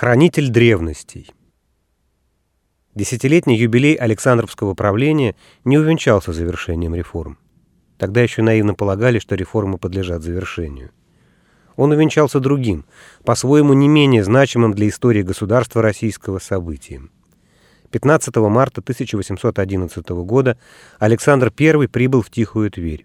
Хранитель древностей. Десятилетний юбилей Александровского правления не увенчался завершением реформ. Тогда еще наивно полагали, что реформы подлежат завершению. Он увенчался другим, по-своему не менее значимым для истории государства российского событием. 15 марта 1811 года Александр I прибыл в Тихую Тверь.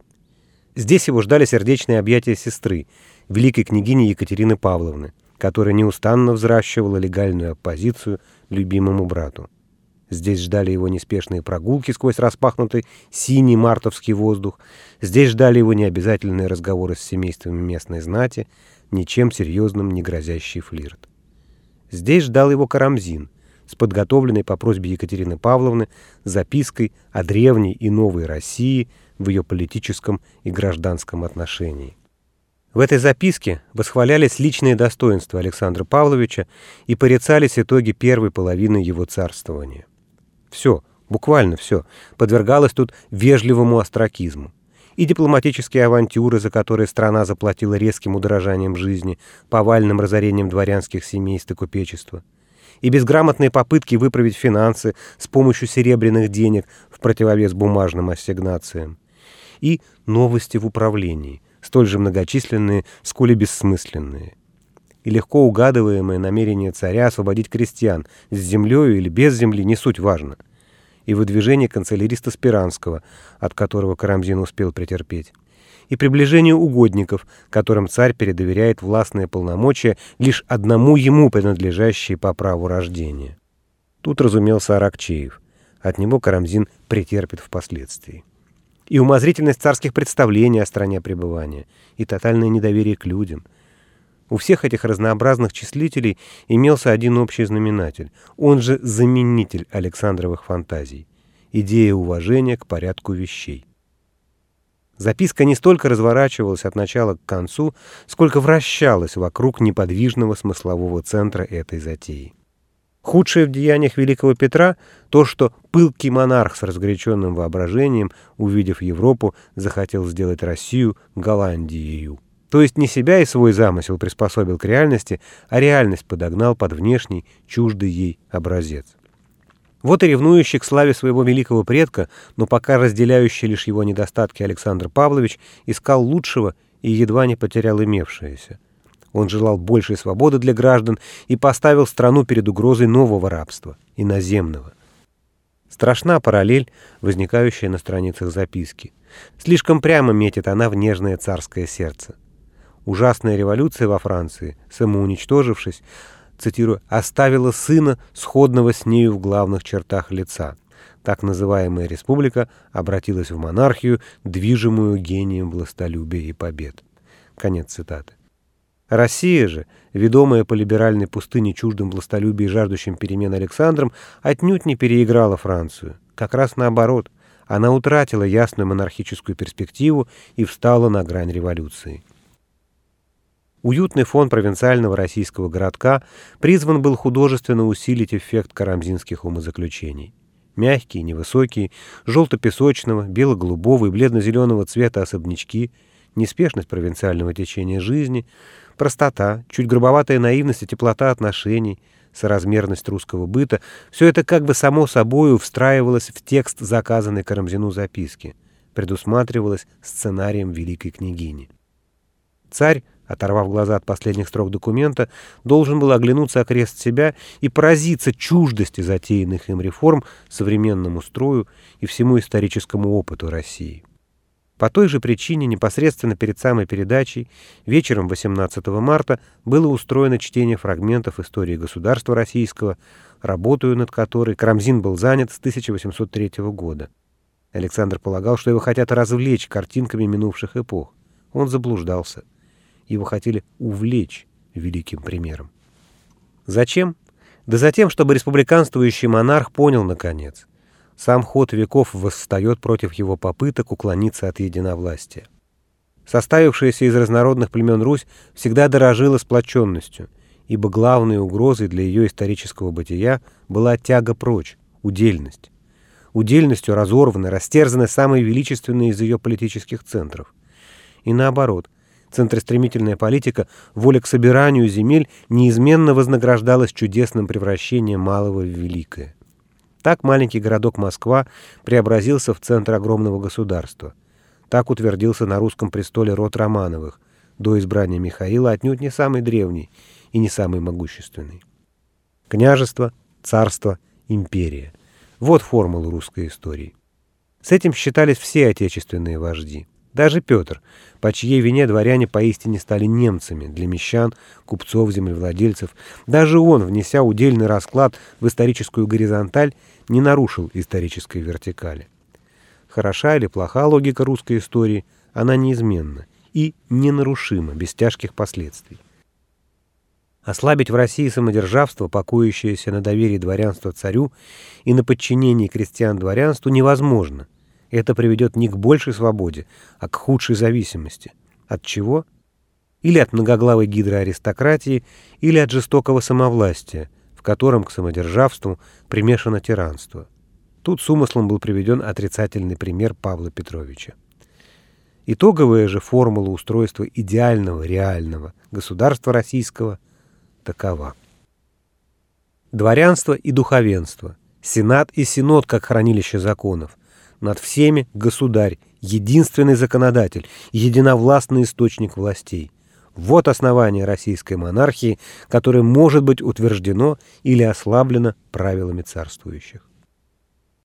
Здесь его ждали сердечные объятия сестры, великой княгини Екатерины Павловны, которая неустанно взращивала легальную оппозицию любимому брату. Здесь ждали его неспешные прогулки сквозь распахнутый синий мартовский воздух. Здесь ждали его необязательные разговоры с семействами местной знати, ничем серьезным не грозящий флирт. Здесь ждал его Карамзин с подготовленной по просьбе Екатерины Павловны запиской о древней и новой России в ее политическом и гражданском отношении. В этой записке восхвалялись личные достоинства Александра Павловича и порицались итоги первой половины его царствования. Все, буквально все, подвергалось тут вежливому остракизму. И дипломатические авантюры, за которые страна заплатила резким удорожанием жизни, повальным разорением дворянских семейств и купечества, и безграмотные попытки выправить финансы с помощью серебряных денег в противовес бумажным ассигнациям, и новости в управлении, столь же многочисленные, сколь и бессмысленные и легко угадываемое намерение царя освободить крестьян с землею или без земли не суть важно, и выдвижение канцеляриста Спиранского, от которого Карамзин успел претерпеть, и приближение угодников, которым царь передоверяет властные полномочия, лишь одному ему принадлежащие по праву рождения. Тут разумелся Аракчеев, от него Карамзин претерпит впоследствии. И умозрительность царских представлений о стране пребывания, и тотальное недоверие к людям – у всех этих разнообразных числителей имелся один общий знаменатель, он же заменитель Александровых фантазий – идея уважения к порядку вещей. Записка не столько разворачивалась от начала к концу, сколько вращалась вокруг неподвижного смыслового центра этой затеи. Худшее в деяниях великого Петра — то, что пылкий монарх с разгоряченным воображением, увидев Европу, захотел сделать Россию Голландией. То есть не себя и свой замысел приспособил к реальности, а реальность подогнал под внешний, чуждый ей образец. Вот и ревнующий к славе своего великого предка, но пока разделяющий лишь его недостатки Александр Павлович, искал лучшего и едва не потерял имевшееся. Он желал большей свободы для граждан и поставил страну перед угрозой нового рабства, иноземного. Страшна параллель, возникающая на страницах записки. Слишком прямо метит она в нежное царское сердце. Ужасная революция во Франции, самоуничтожившись, цитирую, «оставила сына, сходного с нею в главных чертах лица». Так называемая республика обратилась в монархию, движимую гением властолюбия и побед. Конец цитаты. Россия же, ведомая по либеральной пустыне чуждым властолюбия и жаждущим перемен Александром, отнюдь не переиграла Францию. Как раз наоборот, она утратила ясную монархическую перспективу и встала на грань революции. Уютный фон провинциального российского городка призван был художественно усилить эффект карамзинских умозаключений. Мягкие, невысокие, желто-песочного, бело-голубого и бледно-зеленого цвета особнячки, неспешность провинциального течения жизни, простота, чуть грубоватая наивность и теплота отношений, соразмерность русского быта — все это как бы само собою встраивалось в текст заказанной Карамзину записки, предусматривалось сценарием великой княгини. Царь оторвав глаза от последних строк документа, должен был оглянуться окрест себя и поразиться чуждости затеянных им реформ современному строю и всему историческому опыту России. По той же причине непосредственно перед самой передачей вечером 18 марта было устроено чтение фрагментов истории государства российского, работаю над которой Карамзин был занят с 1803 года. Александр полагал, что его хотят развлечь картинками минувших эпох. Он заблуждался. Его хотели увлечь великим примером. Зачем? Да затем, чтобы республиканствующий монарх понял, наконец, сам ход веков восстает против его попыток уклониться от единовластия. Составившаяся из разнородных племен Русь всегда дорожила сплоченностью, ибо главной угрозой для ее исторического бытия была тяга прочь, удельность. Удельностью разорваны, растерзаны самые величественные из ее политических центров. И наоборот, центростремительная политика, воля к собиранию земель неизменно вознаграждалась чудесным превращением малого в великое. Так маленький городок Москва преобразился в центр огромного государства. Так утвердился на русском престоле род Романовых, до избрания Михаила отнюдь не самый древний и не самый могущественный. Княжество, царство, империя. Вот формула русской истории. С этим считались все отечественные вожди. Даже Петр, по чьей вине дворяне поистине стали немцами для мещан, купцов, землевладельцев, даже он, внеся удельный расклад в историческую горизонталь, не нарушил исторической вертикали. Хороша или плоха логика русской истории, она неизменна и ненарушима, без тяжких последствий. Ослабить в России самодержавство, покоящееся на доверии дворянства царю и на подчинении крестьян дворянству, невозможно. Это приведет не к большей свободе, а к худшей зависимости. От чего? Или от многоглавой гидроаристократии, или от жестокого самовластия, в котором к самодержавству примешано тиранство. Тут с умыслом был приведен отрицательный пример Павла Петровича. Итоговая же формула устройства идеального, реального государства российского такова. Дворянство и духовенство, сенат и синод как хранилище законов, над всеми государь, единственный законодатель, единовластный источник властей. Вот основание российской монархии, которое может быть утверждено или ослаблено правилами царствующих.